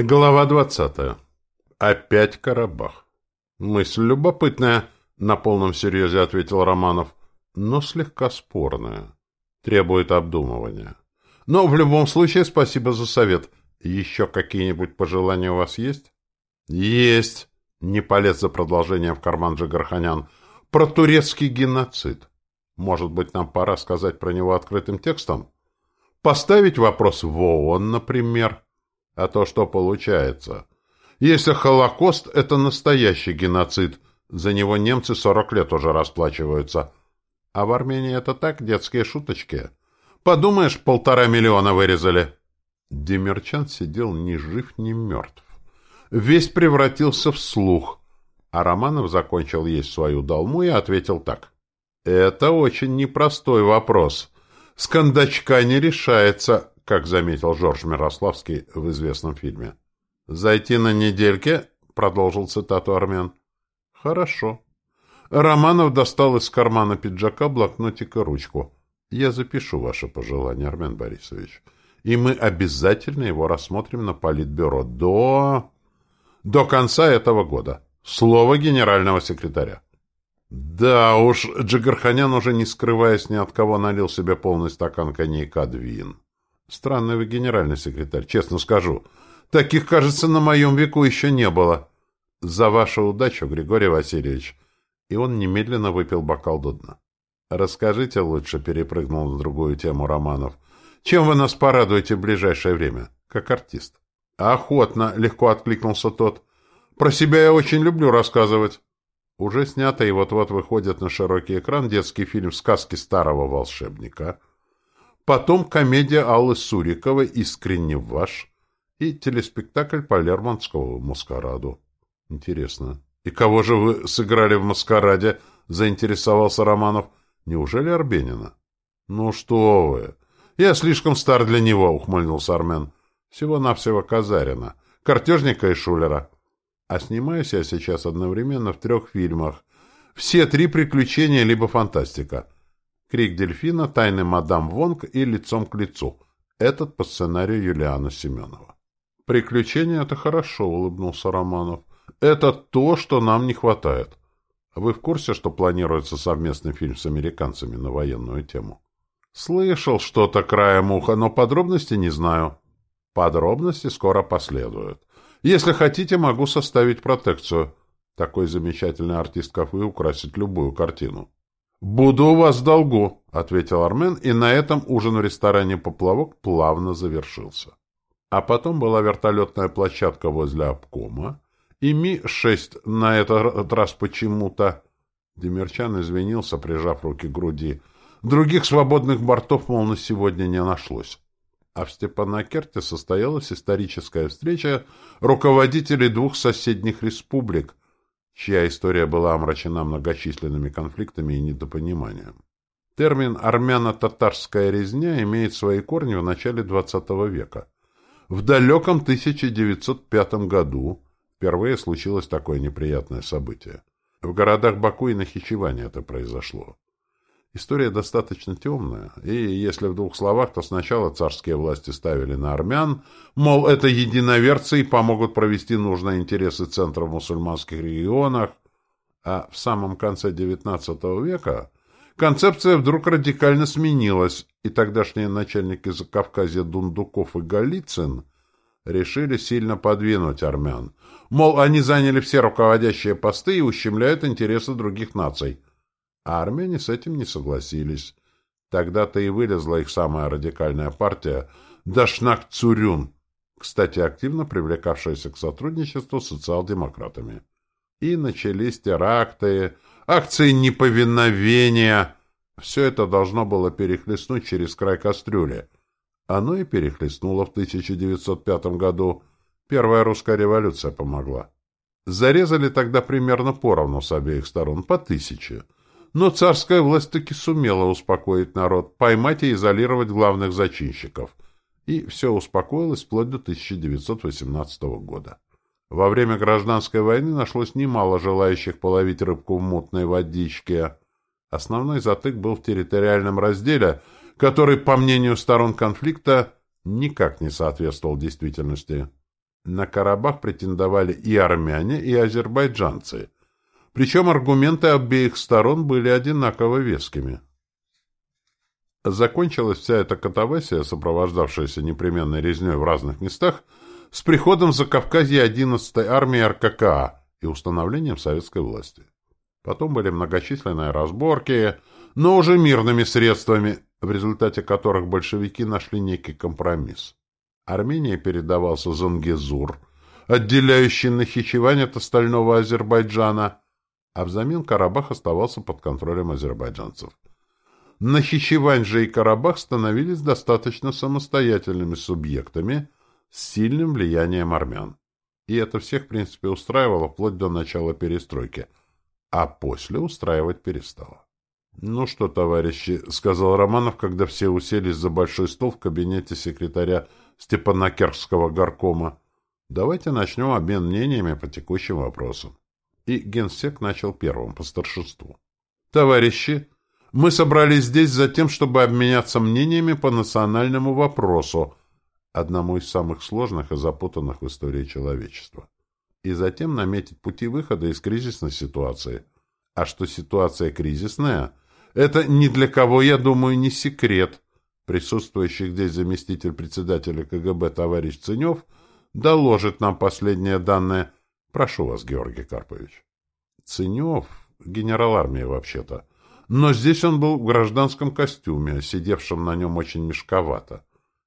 Глава двадцатая. Опять Карабах. Мысль любопытная, на полном серьезе ответил Романов, но слегка спорная. Требует обдумывания. Но в любом случае спасибо за совет. Еще какие-нибудь пожелания у вас есть? Есть. Не полез за продолжение в карман Джигарханян. Про турецкий геноцид. Может быть, нам пора сказать про него открытым текстом? Поставить вопрос в ООН, например. А то что получается? Если Холокост — это настоящий геноцид, за него немцы сорок лет уже расплачиваются. А в Армении это так, детские шуточки. Подумаешь, полтора миллиона вырезали. Демерчан сидел ни жив, ни мертв. Весь превратился в слух. А Романов закончил есть свою долму и ответил так. Это очень непростой вопрос. С кондачка не решается, как заметил Жорж Мирославский в известном фильме. «Зайти на недельке?» — продолжил цитату армян. «Хорошо». Романов достал из кармана пиджака блокнотик и ручку. «Я запишу ваше пожелание, Армен Борисович, и мы обязательно его рассмотрим на политбюро до... до конца этого года. Слово генерального секретаря». Да уж, Джигарханян уже не скрываясь ни от кого налил себе полный стакан коньяка Двин. Странный вы генеральный секретарь, честно скажу. Таких, кажется, на моем веку еще не было. За вашу удачу, Григорий Васильевич. И он немедленно выпил бокал до дна. Расскажите лучше, перепрыгнул на другую тему Романов. Чем вы нас порадуете в ближайшее время, как артист? Охотно, легко откликнулся тот. Про себя я очень люблю рассказывать. Уже снято и вот-вот выходит на широкий экран детский фильм «Сказки старого волшебника», Потом комедия Аллы Суриковой «Искренне ваш» и телеспектакль по Лермонтскому «Маскараду». Интересно. И кого же вы сыграли в «Маскараде»? Заинтересовался Романов. Неужели Арбенина? Ну что вы. Я слишком стар для него, ухмыльнулся Армен. Всего-навсего Казарина. Картежника и Шулера. А снимаюсь я сейчас одновременно в трех фильмах. Все три приключения либо фантастика. Крик дельфина, тайны мадам Вонг и лицом к лицу. Этот по сценарию Юлиана Семенова. «Приключения — это хорошо», — улыбнулся Романов. «Это то, что нам не хватает. Вы в курсе, что планируется совместный фильм с американцами на военную тему?» «Слышал что-то краем уха, но подробности не знаю». «Подробности скоро последуют. Если хотите, могу составить протекцию. Такой замечательный артист, вы, украсит любую картину». «Буду у вас в долгу», — ответил Армен, и на этом ужин в ресторане «Поплавок» плавно завершился. А потом была вертолетная площадка возле обкома, и Ми-6 на этот раз почему-то... Демерчан извинился, прижав руки к груди. Других свободных бортов, мол, на сегодня не нашлось. А в Степанакерте состоялась историческая встреча руководителей двух соседних республик — чья история была омрачена многочисленными конфликтами и недопониманием. Термин «армяно-татарская резня» имеет свои корни в начале XX века. В далеком 1905 году впервые случилось такое неприятное событие. В городах Баку и Нахичеване это произошло. История достаточно темная, и если в двух словах, то сначала царские власти ставили на армян, мол, это единоверцы и помогут провести нужные интересы центра в мусульманских регионах, а в самом конце XIX века концепция вдруг радикально сменилась, и тогдашние начальники Закавказья Дундуков и Голицын решили сильно подвинуть армян. Мол, они заняли все руководящие посты и ущемляют интересы других наций – а армяне с этим не согласились. Тогда-то и вылезла их самая радикальная партия Дашнак Цурюн, кстати, активно привлекавшаяся к сотрудничеству с социал-демократами. И начались теракты, акции неповиновения. Все это должно было перехлестнуть через край кастрюли. Оно и перехлестнуло в 1905 году. Первая русская революция помогла. Зарезали тогда примерно поровну с обеих сторон, по тысяче – но царская власть таки сумела успокоить народ, поймать и изолировать главных зачинщиков. И все успокоилось вплоть до 1918 года. Во время гражданской войны нашлось немало желающих половить рыбку в мутной водичке. Основной затык был в территориальном разделе, который, по мнению сторон конфликта, никак не соответствовал действительности. На Карабах претендовали и армяне, и азербайджанцы. Причем аргументы обеих сторон были одинаково вескими. Закончилась вся эта катавасия, сопровождавшаяся непременной резней в разных местах, с приходом за Кавказья 11-й армии РККА и установлением советской власти. Потом были многочисленные разборки, но уже мирными средствами, в результате которых большевики нашли некий компромисс. Армении передавался Зангезур, отделяющий Нахичевань от остального Азербайджана, а взамен Карабах оставался под контролем азербайджанцев. Нахичевань же и Карабах становились достаточно самостоятельными субъектами с сильным влиянием армян. И это всех, в принципе, устраивало вплоть до начала перестройки, а после устраивать перестало. «Ну что, товарищи», — сказал Романов, когда все уселись за большой стол в кабинете секретаря Степанакерского горкома, «давайте начнем обмен мнениями по текущим вопросам». И генсек начал первым по старшинству. «Товарищи, мы собрались здесь за тем, чтобы обменяться мнениями по национальному вопросу, одному из самых сложных и запутанных в истории человечества, и затем наметить пути выхода из кризисной ситуации. А что ситуация кризисная, это ни для кого, я думаю, не секрет. Присутствующий здесь заместитель председателя КГБ товарищ Ценев доложит нам последние данные. Прошу вас, Георгий Карпович. Ценев — генерал армии вообще-то. Но здесь он был в гражданском костюме, сидевшем на нем очень мешковато.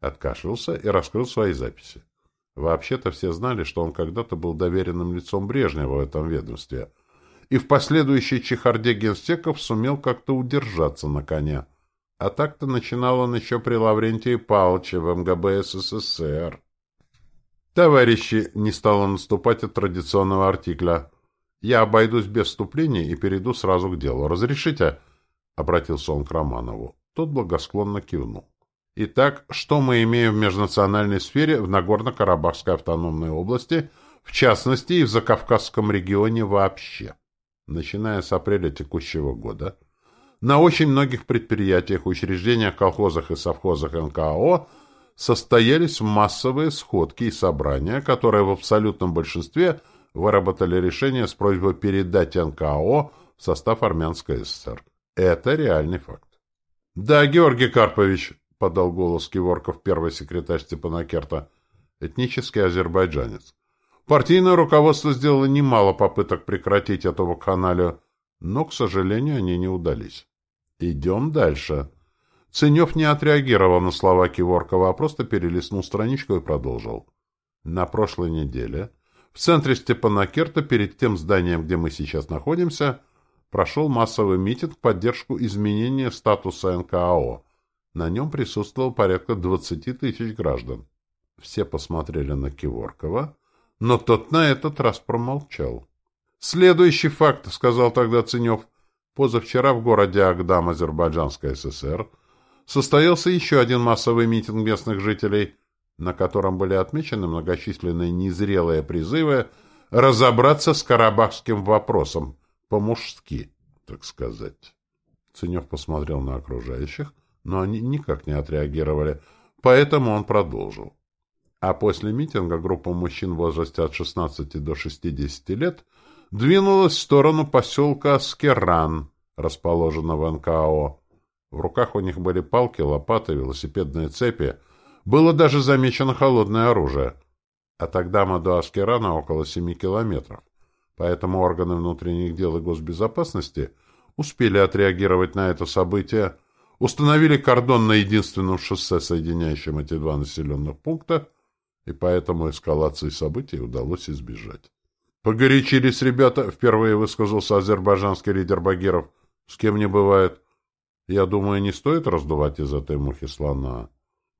Откашлялся и раскрыл свои записи. Вообще-то все знали, что он когда-то был доверенным лицом Брежнева в этом ведомстве, и в последующей чехарде генстеков сумел как-то удержаться на коне. А так-то начинал он еще при Лаврентии Павловиче в МГБ СССР. «Товарищи!» — не стало наступать от традиционного артикля. «Я обойдусь без вступления и перейду сразу к делу. Разрешите?» — обратился он к Романову. Тот благосклонно кивнул. Итак, что мы имеем в межнациональной сфере в Нагорно-Карабахской автономной области, в частности и в Закавказском регионе вообще? Начиная с апреля текущего года, на очень многих предприятиях, учреждениях, колхозах и совхозах НКО состоялись массовые сходки и собрания, которые в абсолютном большинстве – выработали решение с просьбой передать НКО в состав Армянской ССР. Это реальный факт. — Да, Георгий Карпович, — подал голос Киворков, первый секретарь Степанакерта, этнический азербайджанец. Партийное руководство сделало немало попыток прекратить эту вакханалию, но, к сожалению, они не удались. Идем дальше. Ценев не отреагировал на слова Киворкова, а просто перелистнул страничку и продолжил. На прошлой неделе в центре Степанакерта, перед тем зданием, где мы сейчас находимся, прошел массовый митинг в поддержку изменения статуса НКО. На нем присутствовало порядка 20 тысяч граждан. Все посмотрели на Киворкова, но тот на этот раз промолчал. «Следующий факт», — сказал тогда Ценев, — позавчера в городе Агдам, Азербайджанской ССР, состоялся еще один массовый митинг местных жителей — на котором были отмечены многочисленные незрелые призывы разобраться с карабахским вопросом по-мужски, так сказать. Ценев посмотрел на окружающих, но они никак не отреагировали, поэтому он продолжил. А после митинга группа мужчин в возрасте от 16 до 60 лет двинулась в сторону поселка Аскеран, расположенного в НКО. В руках у них были палки, лопаты, велосипедные цепи — было даже замечено холодное оружие. А тогда до Аскерана около семи километров. Поэтому органы внутренних дел и госбезопасности успели отреагировать на это событие, установили кордон на единственном шоссе, соединяющем эти два населенных пункта, и поэтому эскалации событий удалось избежать. Погорячились ребята, впервые высказался азербайджанский лидер Багиров. С кем не бывает. Я думаю, не стоит раздувать из этой мухи слона.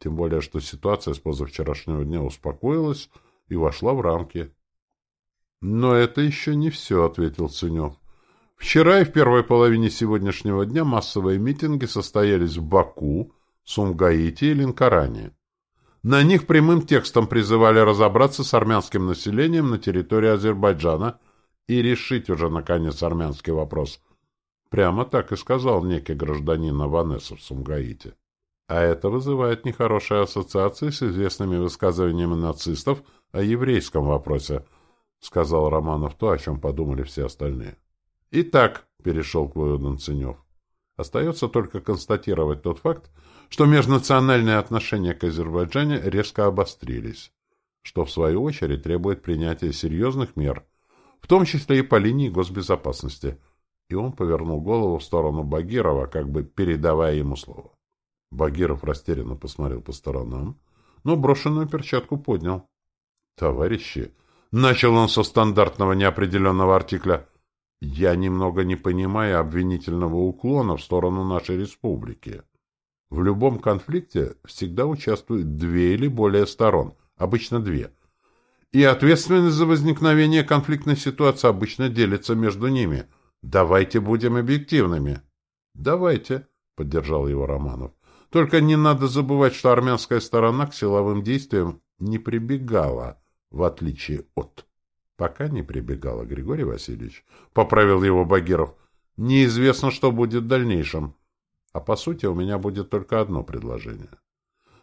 Тем более, что ситуация с позавчерашнего дня успокоилась и вошла в рамки. «Но это еще не все», — ответил Ценев. «Вчера и в первой половине сегодняшнего дня массовые митинги состоялись в Баку, Сумгаите и Линкоране. На них прямым текстом призывали разобраться с армянским населением на территории Азербайджана и решить уже, наконец, армянский вопрос. Прямо так и сказал некий гражданин Аванесов в Сумгаите. А это вызывает нехорошие ассоциации с известными высказываниями нацистов о еврейском вопросе, — сказал Романов то, о чем подумали все остальные. — Итак, — перешел к выводам Ценев, — остается только констатировать тот факт, что межнациональные отношения к Азербайджане резко обострились, что, в свою очередь, требует принятия серьезных мер, в том числе и по линии госбезопасности. И он повернул голову в сторону Багирова, как бы передавая ему слово. Багиров растерянно посмотрел по сторонам, но брошенную перчатку поднял. «Товарищи!» — начал он со стандартного неопределенного артикля. «Я немного не понимаю обвинительного уклона в сторону нашей республики. В любом конфликте всегда участвуют две или более сторон, обычно две. И ответственность за возникновение конфликтной ситуации обычно делится между ними. Давайте будем объективными». «Давайте», — поддержал его Романов. Только не надо забывать, что армянская сторона к силовым действиям не прибегала, в отличие от... Пока не прибегала, Григорий Васильевич, — поправил его Багиров. Неизвестно, что будет в дальнейшем. А по сути у меня будет только одно предложение.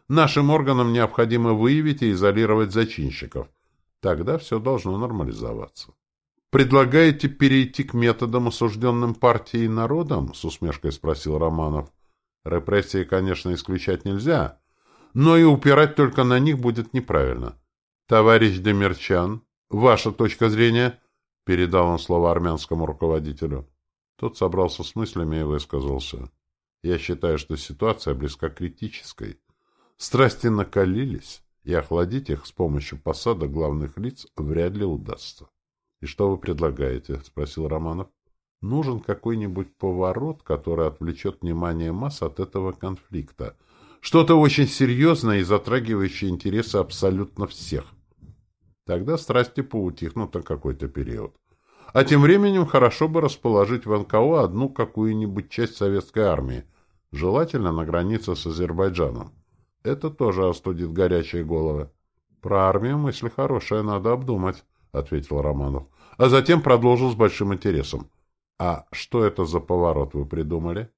Нашим органам необходимо выявить и изолировать зачинщиков. Тогда все должно нормализоваться. «Предлагаете перейти к методам, осужденным партией и народом?» — с усмешкой спросил Романов. Репрессии, конечно, исключать нельзя, но и упирать только на них будет неправильно. Товарищ Демерчан, ваша точка зрения? Передал он слово армянскому руководителю. Тот собрался с мыслями и высказался. Я считаю, что ситуация близка к критической. Страсти накалились, и охладить их с помощью посада главных лиц вряд ли удастся. — И что вы предлагаете? — спросил Романов. Нужен какой-нибудь поворот, который отвлечет внимание масс от этого конфликта. Что-то очень серьезное и затрагивающее интересы абсолютно всех. Тогда страсти поутихнут на какой-то период. А тем временем хорошо бы расположить в НКО одну какую-нибудь часть советской армии, желательно на границе с Азербайджаном. Это тоже остудит горячие головы. Про армию мысль хорошая, надо обдумать, — ответил Романов, а затем продолжил с большим интересом. А что это за поворот вы придумали?